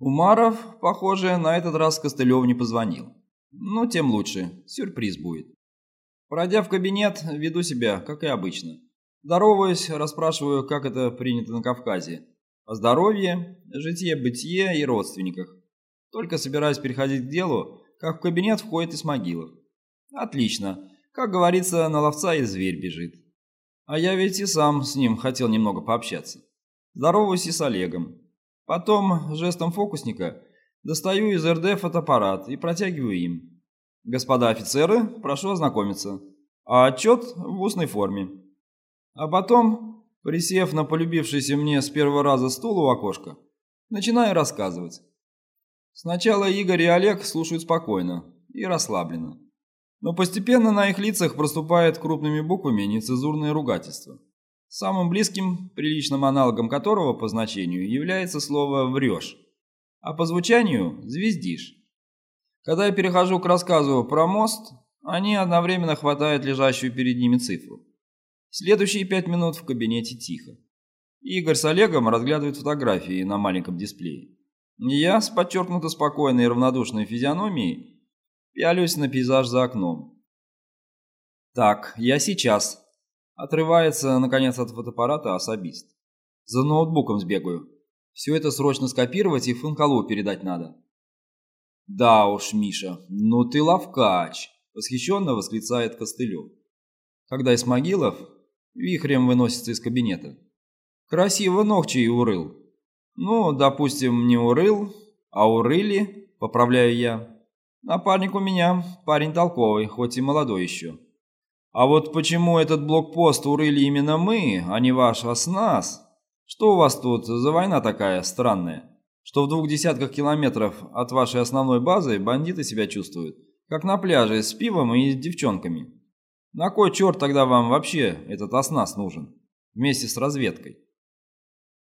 Умаров, похоже, на этот раз Костылеву не позвонил. Ну, тем лучше, сюрприз будет. Пройдя в кабинет, веду себя, как и обычно. Здороваюсь, расспрашиваю, как это принято на Кавказе. О здоровье, житье-бытие и родственниках. Только собираюсь переходить к делу, как в кабинет входит Исмагилов. Отлично. Как говорится, на ловца и зверь бежит. А я ведь и сам с ним хотел немного пообщаться. Здороваюсь и с Олегом. Потом, жестом фокусника, достаю из РД фотоаппарат и протягиваю им. Господа офицеры, прошу ознакомиться. А отчет в устной форме. А потом, присев на полюбившийся мне с первого раза стул у окошка, начинаю рассказывать. Сначала Игорь и Олег слушают спокойно и расслабленно. Но постепенно на их лицах проступает крупными буквами нецензурное ругательство, самым близким, приличным аналогом которого по значению является слово «врешь», а по звучанию «звездишь». Когда я перехожу к рассказу про мост, они одновременно хватают лежащую перед ними цифру. Следующие пять минут в кабинете тихо. Игорь с Олегом разглядывают фотографии на маленьком дисплее. Я с подчеркнуто спокойной и равнодушной физиономией пялюсь на пейзаж за окном. Так, я сейчас. Отрывается, наконец, от фотоаппарата особист. За ноутбуком сбегаю. Все это срочно скопировать и Функалу передать надо. Да уж, Миша, ну ты ловкач, восхищенно восклицает Костылев. Когда Исмагилов вихрем выносится из кабинета. Красиво ногчей урыл. Ну, допустим, не урыл, а урыли, поправляю я. Напарник у меня парень толковый, хоть и молодой еще. А вот почему этот блокпост урыли именно мы, а не ваш оснас? Что у вас тут за война такая странная? Что в двух десятках километров от вашей основной базы бандиты себя чувствуют, как на пляже с пивом и с девчонками. На кой черт тогда вам вообще этот оснас нужен? Вместе с разведкой.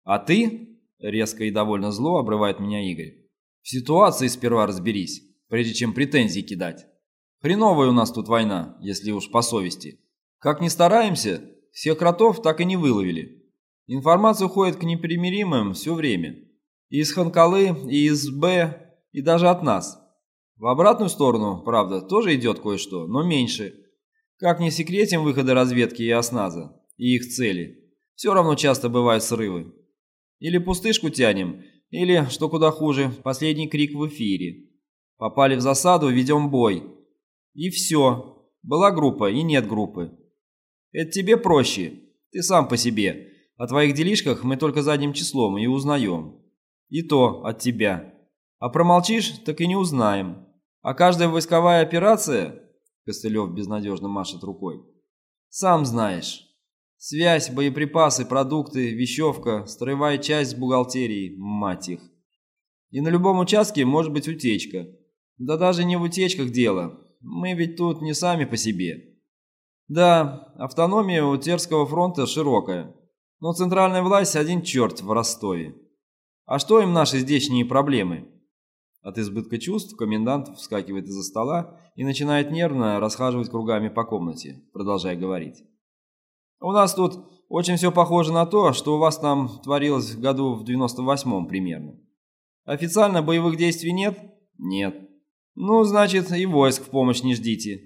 А ты, Резко и довольно зло обрывает меня Игорь. В ситуации сперва разберись, прежде чем претензии кидать. Хреновая у нас тут война, если уж по совести. Как ни стараемся, всех кротов так и не выловили. Информация уходит к непримиримым все время. И из Ханкалы, и из Б, и даже от нас. В обратную сторону, правда, тоже идет кое-что, но меньше. Как не секретим выхода разведки и осназа, и их цели. Все равно часто бывают срывы. Или пустышку тянем, или, что куда хуже, последний крик в эфире. Попали в засаду, ведем бой. И все. Была группа и нет группы. Это тебе проще. Ты сам по себе. О твоих делишках мы только задним числом и узнаем. И то от тебя. А промолчишь, так и не узнаем. А каждая войсковая операция... Костылев безнадежно машет рукой. Сам знаешь. Связь, боеприпасы, продукты, вещевка, строевая часть с бухгалтерией, мать их. И на любом участке может быть утечка. Да даже не в утечках дело. Мы ведь тут не сами по себе. Да, автономия у Терского фронта широкая. Но центральная власть один черт в Ростове. А что им наши здешние проблемы? От избытка чувств комендант вскакивает из-за стола и начинает нервно расхаживать кругами по комнате, продолжая говорить. У нас тут очень все похоже на то, что у вас там творилось в году в 98-м примерно. Официально боевых действий нет? Нет. Ну, значит, и войск в помощь не ждите.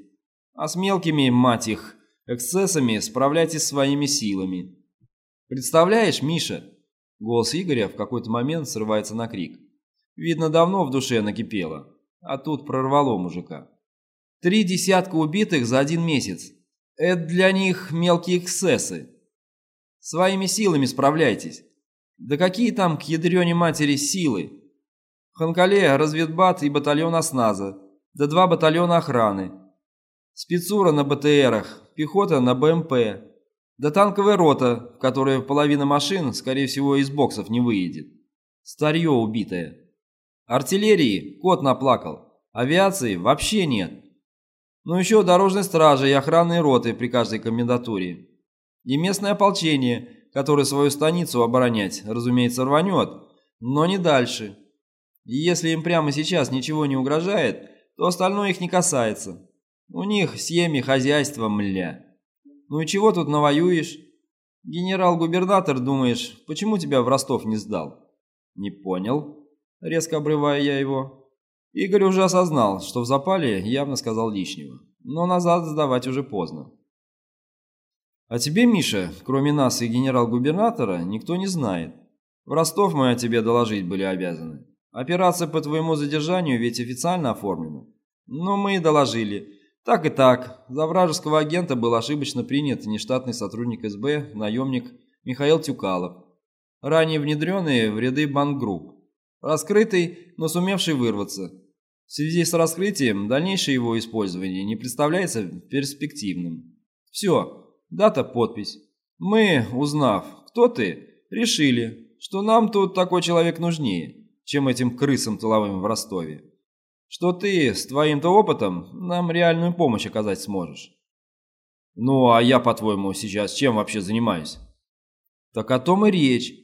А с мелкими, мать их, эксцессами справляйтесь своими силами. Представляешь, Миша? Голос Игоря в какой-то момент срывается на крик. Видно, давно в душе накипело, а тут прорвало мужика. Три десятка убитых за один месяц. Это для них мелкие эксцессы. Своими силами справляйтесь. Да какие там к ядрене матери силы? В Ханкале разведбат и батальон осназа, да два батальона охраны. Спецура на БТРах, пехота на БМП, да танковая рота, в которой половина машин, скорее всего, из боксов не выедет. Старье убитое. Артиллерии кот наплакал, авиации вообще нет. Ну еще дорожной стражи и охранные роты при каждой комендатуре. И местное ополчение, которое свою станицу оборонять, разумеется, рванет, но не дальше. И если им прямо сейчас ничего не угрожает, то остальное их не касается. У них семьи, хозяйство, мля. Ну и чего тут навоюешь? Генерал-губернатор, думаешь, почему тебя в Ростов не сдал? Не понял. резко обрывая я его. Игорь уже осознал, что в запале явно сказал лишнего, но назад сдавать уже поздно. А тебе, Миша, кроме нас и генерал-губернатора, никто не знает. В Ростов мы о тебе доложить были обязаны. Операция по твоему задержанию ведь официально оформлена. Но мы и доложили. Так и так. За вражеского агента был ошибочно принят нештатный сотрудник СБ, наемник Михаил Тюкалов, ранее внедренный в ряды бангрупп. Раскрытый, но сумевший вырваться. В связи с раскрытием дальнейшее его использование не представляется перспективным. Все, дата, подпись. Мы, узнав, кто ты, решили, что нам тут такой человек нужнее чем этим крысам тыловым в Ростове. Что ты с твоим-то опытом нам реальную помощь оказать сможешь. Ну, а я, по-твоему, сейчас чем вообще занимаюсь? Так о том и речь.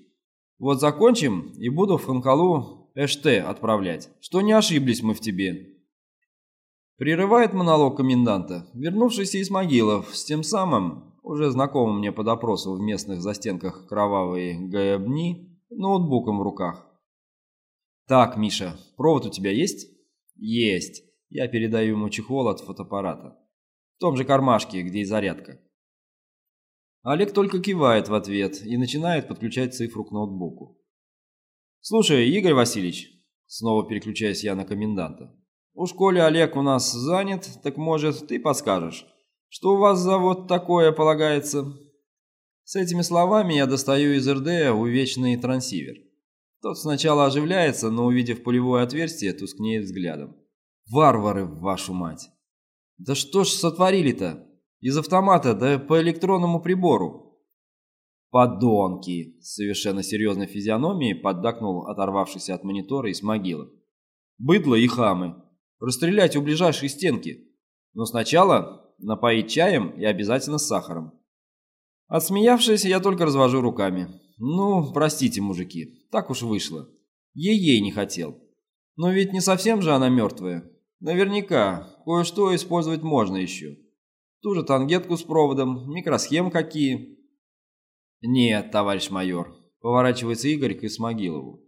Вот закончим и буду в Ханкалу Эште отправлять, что не ошиблись мы в тебе. Прерывает монолог коменданта, вернувшийся из могилов с тем самым, уже знакомым мне по допросу в местных застенках кровавые гаебни, ноутбуком в руках. «Так, Миша, провод у тебя есть?» «Есть». Я передаю ему чехол от фотоаппарата. В том же кармашке, где и зарядка. Олег только кивает в ответ и начинает подключать цифру к ноутбуку. «Слушай, Игорь Васильевич», снова переключаюсь я на коменданта, «у школе Олег у нас занят, так может ты подскажешь, что у вас за вот такое полагается?» С этими словами я достаю из РД увечный трансивер. Тот сначала оживляется, но, увидев пулевое отверстие, тускнеет взглядом. «Варвары, вашу мать!» «Да что ж сотворили-то? Из автомата, да по электронному прибору!» «Подонки!» — совершенно серьезной физиономией поддакнул оторвавшийся от монитора из могилы. «Быдло и хамы! Расстрелять у ближайшей стенки! Но сначала напоить чаем и обязательно с сахаром!» Отсмеявшись, я только развожу руками. «Ну, простите, мужики, так уж вышло. Ей-ей не хотел. Но ведь не совсем же она мертвая. Наверняка, кое-что использовать можно еще. Ту же тангетку с проводом, микросхем какие». «Нет, товарищ майор», — поворачивается Игорь к Исмагилову.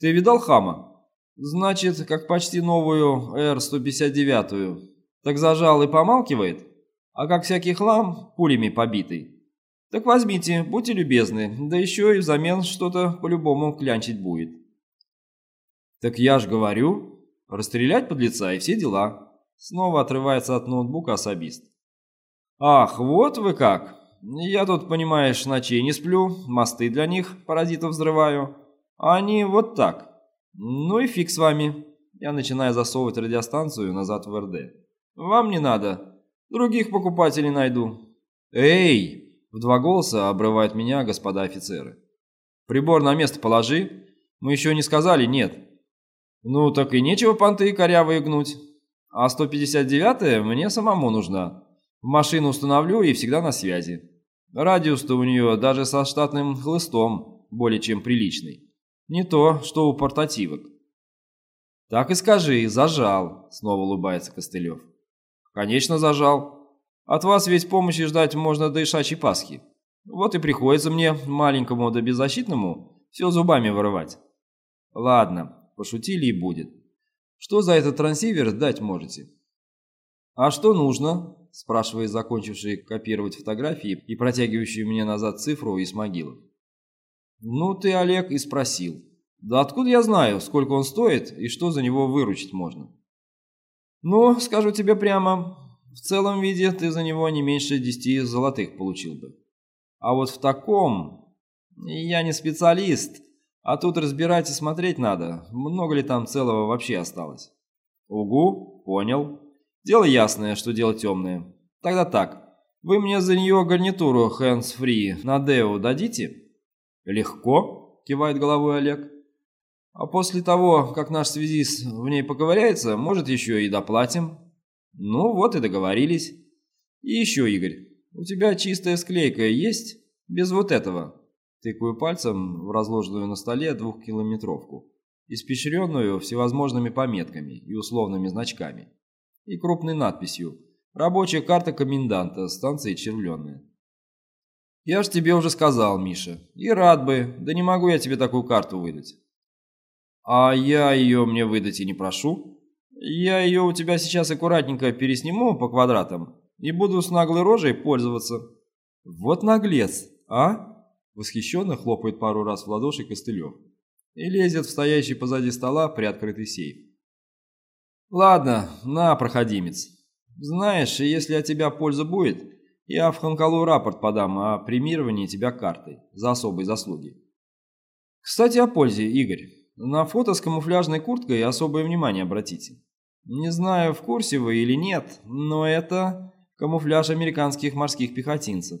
«Ты видал хама? Значит, как почти новую Р-159. Так зажал и помалкивает? А как всякий хлам, пулями побитый?» Так возьмите, будьте любезны, да еще и взамен что-то по-любому клянчить будет. Так я ж говорю, расстрелять под лица и все дела. Снова отрывается от ноутбука особист. Ах, вот вы как. Я тут, понимаешь, ночей не сплю, мосты для них, паразитов взрываю. А они вот так. Ну и фиг с вами. Я начинаю засовывать радиостанцию назад в РД. Вам не надо. Других покупателей найду. Эй, в два голоса обрывают меня господа офицеры. «Прибор на место положи. Мы еще не сказали нет». «Ну, так и нечего понты корявые гнуть. А 159-я мне самому нужна. В машину установлю и всегда на связи. Радиус-то у нее даже со штатным хлыстом более чем приличный. Не то, что у портативок». «Так и скажи, зажал», — снова улыбается Костылев. «Конечно, зажал. От вас ведь помощи ждать можно до Ишачьей Пасхи. Вот и приходится мне, маленькому да беззащитному, все зубами вырывать. Ладно, пошутили и будет. Что за этот трансивер дать можете? А что нужно? Спрашивает закончивший копировать фотографии и протягивающий мне назад цифру из могилы. Ну ты, Олег, и спросил. Да откуда я знаю, сколько он стоит и что за него выручить можно? Ну, скажу тебе прямо, в целом виде ты за него не меньше десяти золотых получил бы. А вот в таком... Я не специалист, а тут разбирать и смотреть надо, много ли там целого вообще осталось. Угу, понял. Дело ясное, что дело темное. Тогда так, вы мне за нее гарнитуру hands-free на Део дадите? Легко, кивает головой Олег. А после того, как наш связист в ней поковыряется, может еще и доплатим. Ну вот и договорились. И еще, Игорь, у тебя чистая склейка есть? Без вот этого. Тыкаю пальцем в разложенную на столе двухкилометровку, испещренную всевозможными пометками и условными значками, и крупной надписью «Рабочая карта коменданта станции Червленная». «Я ж тебе уже сказал, Миша, и рад бы, да не могу я тебе такую карту выдать». А я ее мне выдать и не прошу. Я ее у тебя сейчас аккуратненько пересниму по квадратам и буду с наглой рожей пользоваться. Вот наглец, а? Восхищенно хлопает пару раз в ладоши Костылев и лезет в стоящий позади стола приоткрытый сейф. Ладно, на, проходимец. Знаешь, если от тебя польза будет, я в Ханкалу рапорт подам о премировании тебя картой за особые заслуги. Кстати, о пользе, Игорь. На фото с камуфляжной курткой особое внимание обратите. Не знаю, в курсе вы или нет, но это камуфляж американских морских пехотинцев.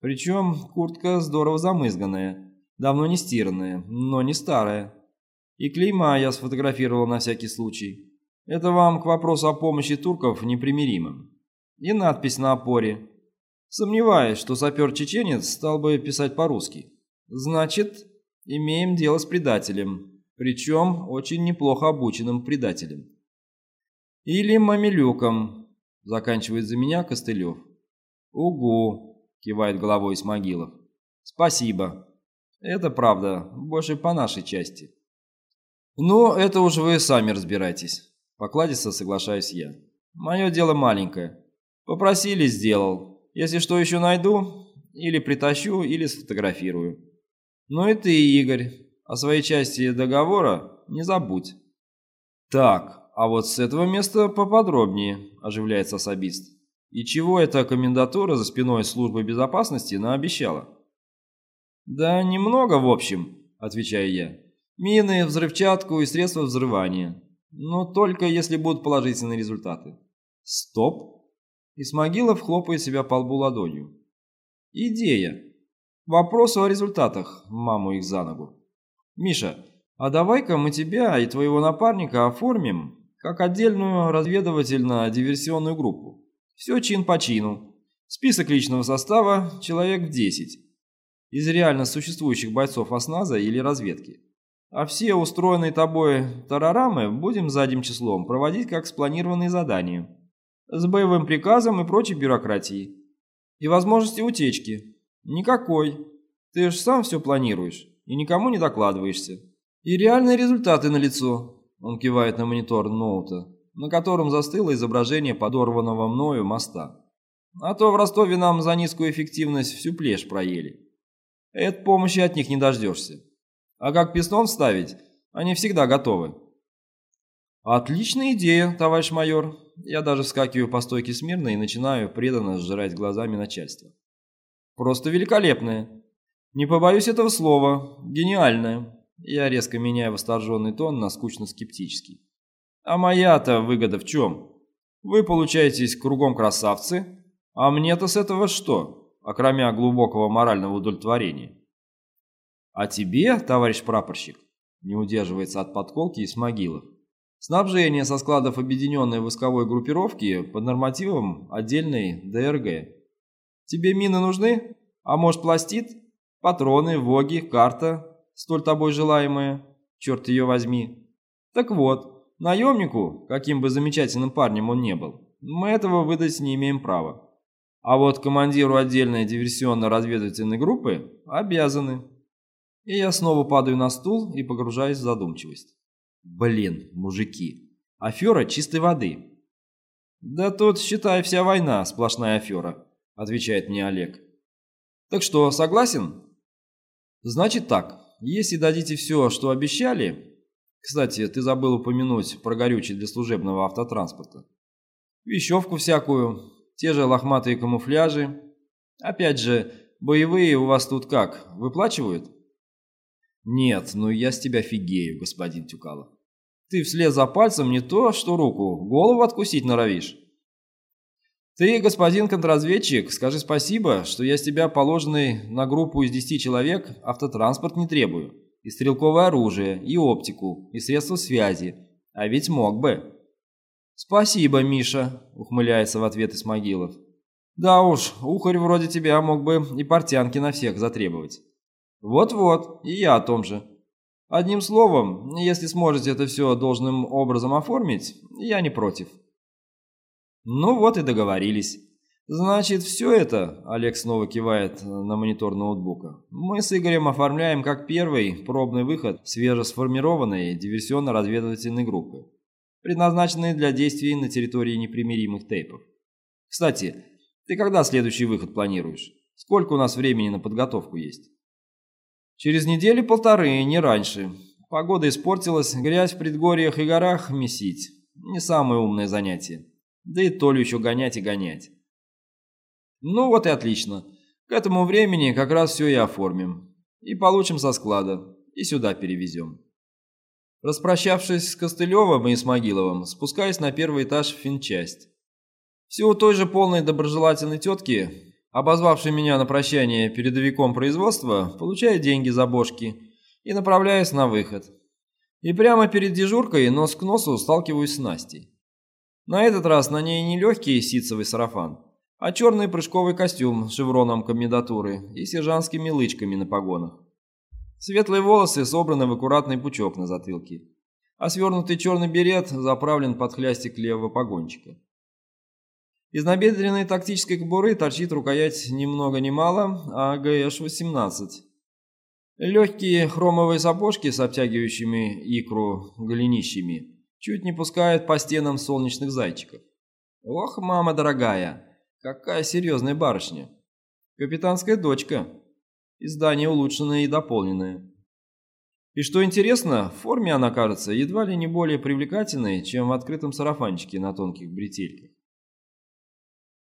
Причем куртка здорово замызганная, давно не стиранная, но не старая. И клейма я сфотографировал на всякий случай. Это вам к вопросу о помощи турков непримиримым. И надпись на опоре. Сомневаюсь, что сапер-чеченец стал бы писать по-русски. Значит, имеем дело с предателем, причем очень неплохо обученным предателем. Или мамилюком, заканчивает за меня Костылев. Угу, кивает головой Смогилов. Спасибо. Это правда, больше по нашей части. Но это уж вы сами разбирайтесь. Покладисто соглашаюсь я. Мое дело маленькое. Попросили, сделал. Если что еще найду, или притащу, или сфотографирую. Ну и ты, Игорь, о своей части договора не забудь. Так, а вот с этого места поподробнее, оживляется особист. И чего эта комендатура за спиной службы безопасности наобещала? Да немного, в общем, отвечаю я. Мины, взрывчатку и средства взрывания. Но только если будут положительные результаты. Стоп. Исмагилов хлопает себя по лбу ладонью. Идея. Вопрос о результатах, маму их за ногу. Миша, а давай-ка мы тебя и твоего напарника оформим как отдельную разведывательно-диверсионную группу. Все чин по чину. Список личного состава человек в 10. Из реально существующих бойцов осназа или разведки. А все устроенные тобой тарарамы будем задним числом проводить как спланированные задания. С боевым приказом и прочей бюрократией. И возможности утечки. Никакой. Ты же сам все планируешь и никому не докладываешься. И реальные результаты налицо. Он кивает на монитор ноута, на котором застыло изображение подорванного мною моста. А то в Ростове нам за низкую эффективность всю плешь проели. Этой помощи от них не дождешься. А как пистон вставить, они всегда готовы. Отличная идея, товарищ майор. Я даже вскакиваю по стойке смирно и начинаю преданно сжирать глазами начальство. Просто великолепная. Не побоюсь этого слова. Гениальная. Я резко меняю восторженный тон на скучно-скептический. А моя-то выгода в чем? Вы получаетесь кругом красавцы, а мне-то с этого что, окромя глубокого морального удовлетворения? А тебе, товарищ прапорщик, не удерживается от подколки и смогилов. Снабжение со складов объединенной войсковой группировки под нормативом отдельной ДРГ. Тебе мины нужны? А может пластит? Патроны, воги, карта, столь тобой желаемая? Черт ее возьми. Так вот, наемнику, каким бы замечательным парнем он не был, мы этого выдать не имеем права. А вот командиру отдельной диверсионно-разведывательной группы обязаны. И я снова падаю на стул и погружаюсь в задумчивость. Блин, мужики, афера чистой воды. Да тут, считай, вся война сплошная афера, отвечает мне Олег. Так что, согласен? Значит так, если дадите все, что обещали... Кстати, ты забыл упомянуть про горючее для служебного автотранспорта. Вещевку всякую, те же лохматые камуфляжи. Опять же, боевые у вас тут как, выплачивают? «Нет, ну я с тебя фигею, господин Тюкалов. Ты вслед за пальцем не то, что руку, голову откусить норовишь. Ты, господин контрразведчик, скажи спасибо, что я с тебя положенный на группу из десяти человек автотранспорт не требую, и стрелковое оружие, и оптику, и средства связи, а ведь мог бы». «Спасибо, Миша», — ухмыляется в ответ Исмагилов. «Да уж, ухарь вроде тебя мог бы и портянки на всех затребовать». Вот-вот, и я о том же. Одним словом, если сможете это все должным образом оформить, я не против. Ну вот и договорились. Значит, все это, Олег снова кивает на монитор ноутбука, мы с Игорем оформляем как первый пробный выход свежесформированной диверсионно-разведывательной группы, предназначенной для действий на территории непримиримых тейпов. Кстати, ты когда следующий выход планируешь? Сколько у нас времени на подготовку есть? Через недели полторы, не раньше. Погода испортилась, грязь в предгорьях и горах месить. Не самое умное занятие. Да и Толю еще гонять и гонять. Ну вот и отлично. К этому времени как раз все и оформим. И получим со склада. И сюда перевезем. Распрощавшись с Костылевым и Исмагиловым, спускаюсь на первый этаж в финчасть. Все у той же полной доброжелательной тетки, обозвавшей меня на прощание передовиком производства, получаю деньги за бошки и направляюсь на выход. И прямо перед дежуркой нос к носу сталкиваюсь с Настей. На этот раз на ней не легкий ситцевый сарафан, а черный прыжковый костюм с шевроном комендатуры и сержантскими лычками на погонах. Светлые волосы собраны в аккуратный пучок на затылке, а свернутый черный берет заправлен под хлястик левого погончика. Из набедренной тактической кобуры торчит рукоять ни много ни мало, а ГШ-18. Легкие хромовые сапожки с обтягивающими икру голенищами чуть не пускают по стенам солнечных зайчиков. Ох, мама дорогая, Какая серьезная барышня. Капитанская дочка. Издание улучшенное и дополненное. И что интересно, в форме она кажется едва ли не более привлекательной, чем в открытом сарафанчике на тонких бретельках.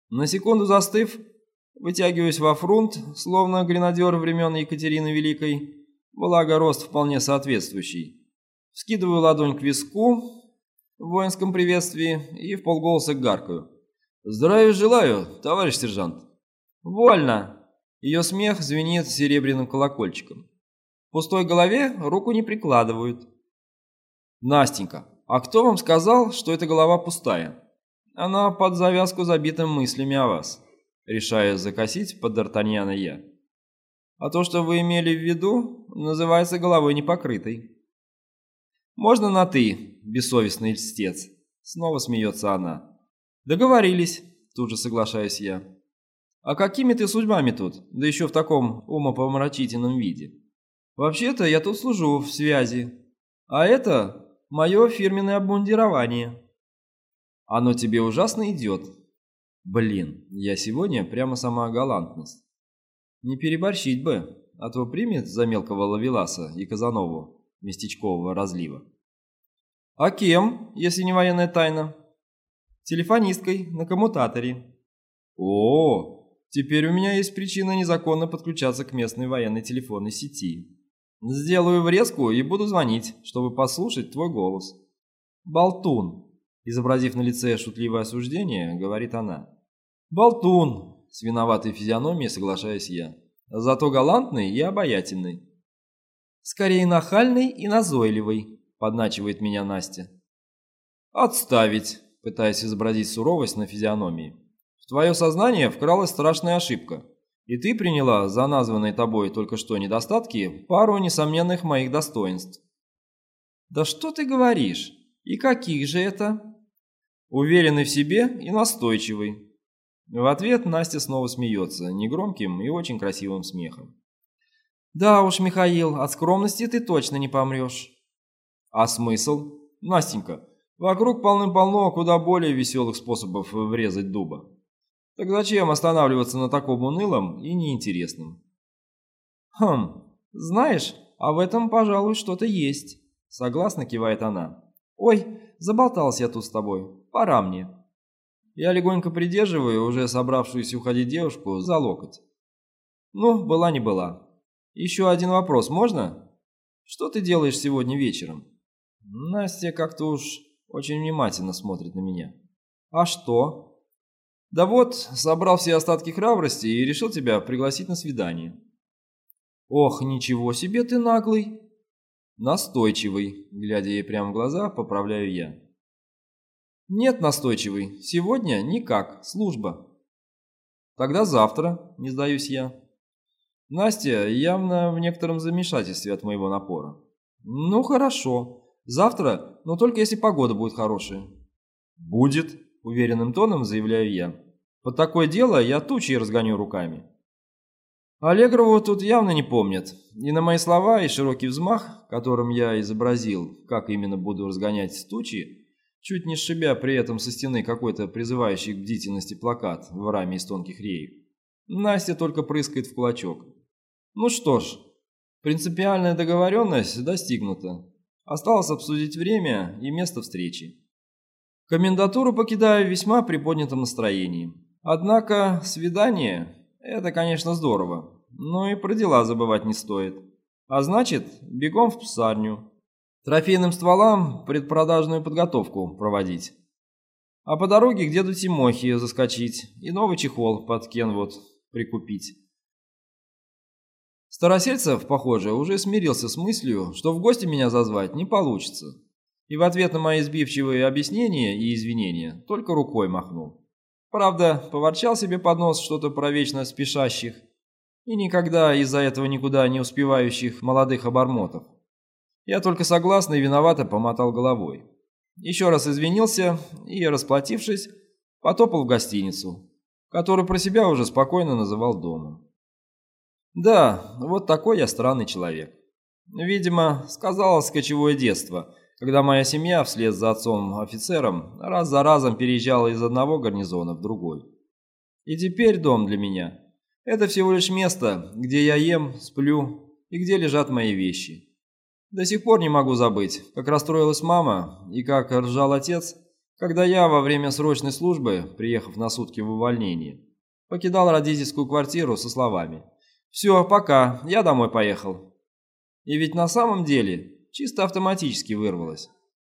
На секунду застыв, вытягиваюсь во фрунт, словно гренадер времен Екатерины Великой, благо рост вполне соответствующий. Скидываю ладонь к виску в воинском приветствии и в полголоса гаркаю. «Здравия желаю, товарищ сержант!» «Вольно!» Ее смех звенит серебряным колокольчиком. В пустой голове руку не прикладывают. «Настенька, а кто вам сказал, что эта голова пустая?» «Она под завязку забита мыслями о вас», решая закосить под Д'Артаньяна я. «А то, что вы имели в виду, называется головой непокрытой». «Можно на «ты», бессовестный льстец?» Снова смеется она. «Договорились», – тут же соглашаюсь я. «А какими ты судьбами тут, да еще в таком умопомрачительном виде?» «Вообще-то я тут служу в связи, а это мое фирменное обмундирование». «Оно тебе ужасно идет». «Блин, я сегодня прямо сама галантность». «Не переборщить бы, а то примет за мелкого лавеласа и Казанову местечкового разлива». «А кем, если не военная тайна?» телефонисткой на коммутаторе. О, теперь у меня есть причина незаконно подключаться к местной военной телефонной сети. Сделаю врезку и буду звонить, чтобы послушать твой голос. Болтун, изобразив на лице шутливое осуждение, говорит она. Болтун, с виноватой физиономией соглашаюсь я. Зато галантный и обаятельный. Скорее нахальный и назойливый, подначивает меня Настя. Отставить, пытаясь изобразить суровость на физиономии. В твое сознание вкралась страшная ошибка, и ты приняла за названные тобой только что недостатки пару несомненных моих достоинств. Да что ты говоришь? И каких же это? Уверенный в себе и настойчивый. В ответ Настя снова смеется, негромким и очень красивым смехом. Да уж, Михаил, от скромности ты точно не помрешь. А смысл? Настенька, Вокруг полным-полно куда более веселых способов врезать дуба. Так зачем останавливаться на таком унылом и неинтересном? Хм, знаешь, а в этом, пожалуй, что-то есть. Согласно кивает она. Ой, заболтался я тут с тобой. Пора мне. Я легонько придерживаю уже собравшуюся уходить девушку за локоть. Ну, была не была. Еще один вопрос, можно? Что ты делаешь сегодня вечером? Настя как-то уж очень внимательно смотрит на меня. «А что?» «Да вот, собрал все остатки храбрости и решил тебя пригласить на свидание». «Ох, ничего себе ты наглый!» «Настойчивый», глядя ей прямо в глаза, поправляю я. «Нет, настойчивый, сегодня никак, служба». «Тогда завтра», не сдаюсь я. Настя явно в некотором замешательстве от моего напора. «Ну хорошо, Завтра, но только если погода будет хорошая. Будет, уверенным тоном заявляю я. Под такое дело я тучи разгоню руками. Аллегрову тут явно не помнят, и на мои слова и широкий взмах, которым я изобразил, как именно буду разгонять тучи, чуть не сшибя при этом со стены какой-то призывающий к бдительности плакат в раме из тонких реев, Настя только прыскает в кулачок. Ну что ж, принципиальная договоренность достигнута. Осталось обсудить время и место встречи. Комендатуру покидаю весьма приподнятом настроении. Однако свидание – это, конечно, здорово, но и про дела забывать не стоит. А значит, бегом в псарню. Трофейным стволам предпродажную подготовку проводить. А по дороге к деду Тимохе заскочить и новый чехол под Кенвуд прикупить. Старосельцев, похоже, уже смирился с мыслью, что в гости меня зазвать не получится. И в ответ на мои сбивчивые объяснения и извинения только рукой махнул. Правда, поворчал себе под нос что-то про вечно спешащих и никогда из-за этого никуда не успевающих молодых обормотов. Я только согласно и виновато помотал головой. Еще раз извинился и, расплатившись, потопал в гостиницу, которую про себя уже спокойно называл домом. Да, вот такой я странный человек. Видимо, сказалось кочевое детство – когда моя семья вслед за отцом-офицером раз за разом переезжала из одного гарнизона в другой. И теперь дом для меня – это всего лишь место, где я ем, сплю и где лежат мои вещи. До сих пор не могу забыть, как расстроилась мама и как ржал отец, когда я во время срочной службы, приехав на сутки в увольнение, покидал родительскую квартиру со словами «Все, пока, я домой поехал». И ведь на самом деле чисто автоматически вырвалось.